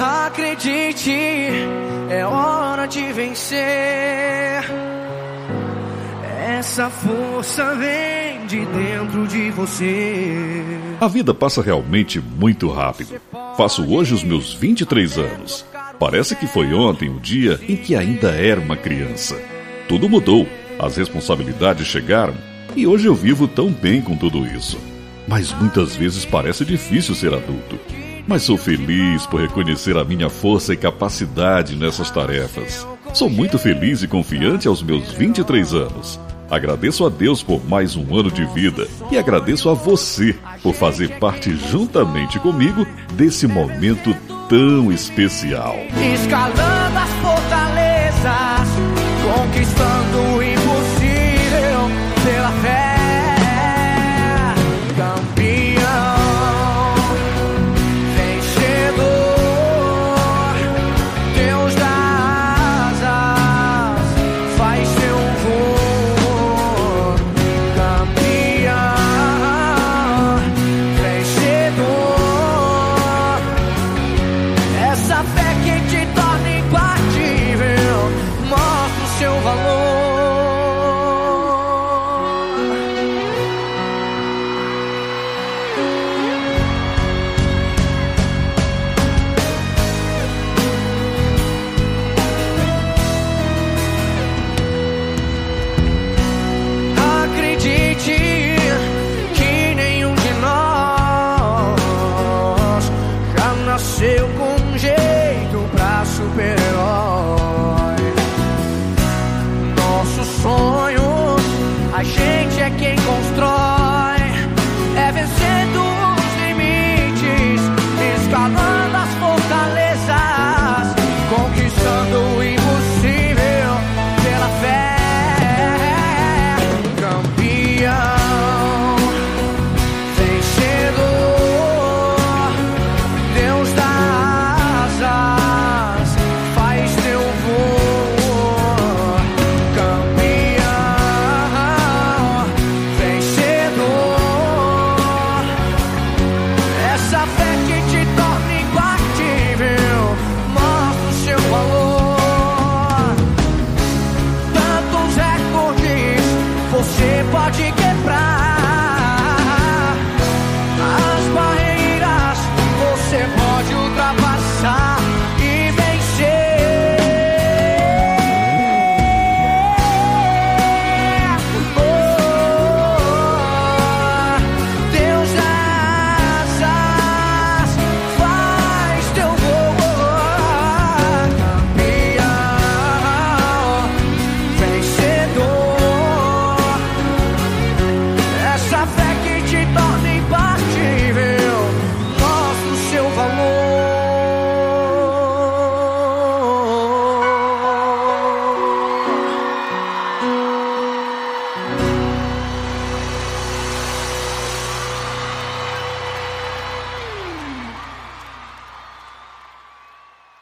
Acredite, é hora de vencer. Essa força vem de dentro de você. A vida passa realmente muito rápido. Faço hoje os meus 23 anos. Parece que foi ontem o dia em que ainda era uma criança. Tudo mudou, as responsabilidades chegaram e hoje eu vivo tão bem com tudo isso. Mas muitas vezes parece difícil ser adulto. Mas sou feliz por reconhecer a minha força e capacidade nessas tarefas. Sou muito feliz e confiante aos meus 23 anos. Agradeço a Deus por mais um ano de vida e agradeço a você por fazer parte juntamente comigo desse momento tão especial. Escalando as fortalezas, conquistando você